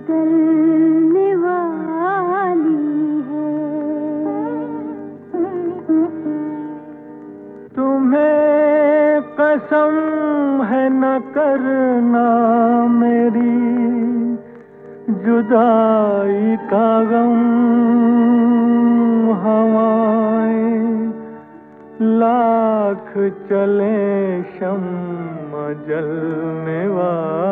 बदलने वाली है। तुम्हें कसम है न करना मेरी, जुदाई का गम हवाएँ, लाख चले शम जलने वाली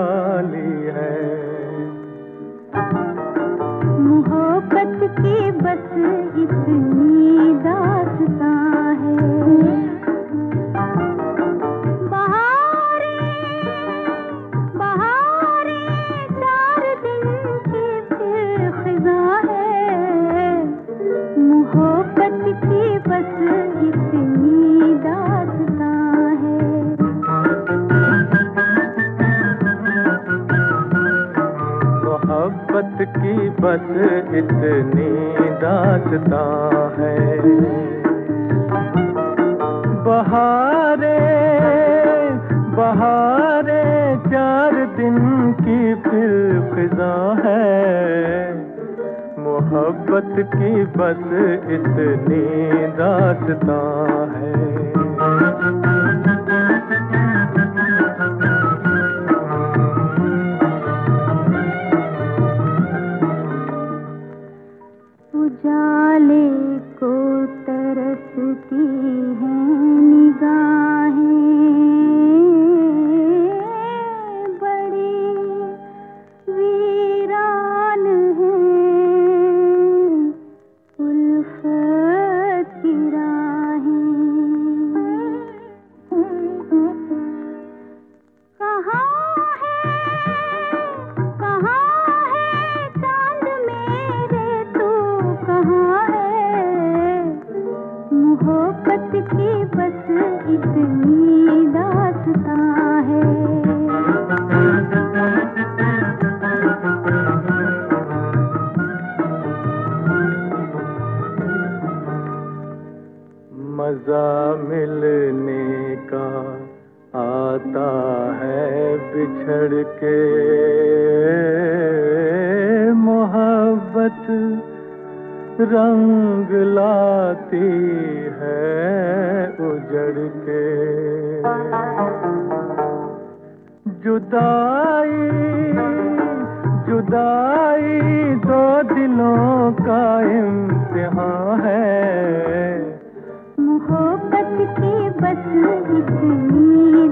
मोहब्बत की बस इतनी दासता है। बहारे बहारे चार दिन की फिर फिजा है। मोहब्बत की बस इतनी दासता है। उजाले को मोहब्बत की बस इतनी दासता है। मज़ा मिलने का आता है बिछड़ के। मोहब्बत रंग लाती है उजड़ के। जुदाई जुदाई दो दिलों का इम्तिहान है। मोहब्बत की बस इतनी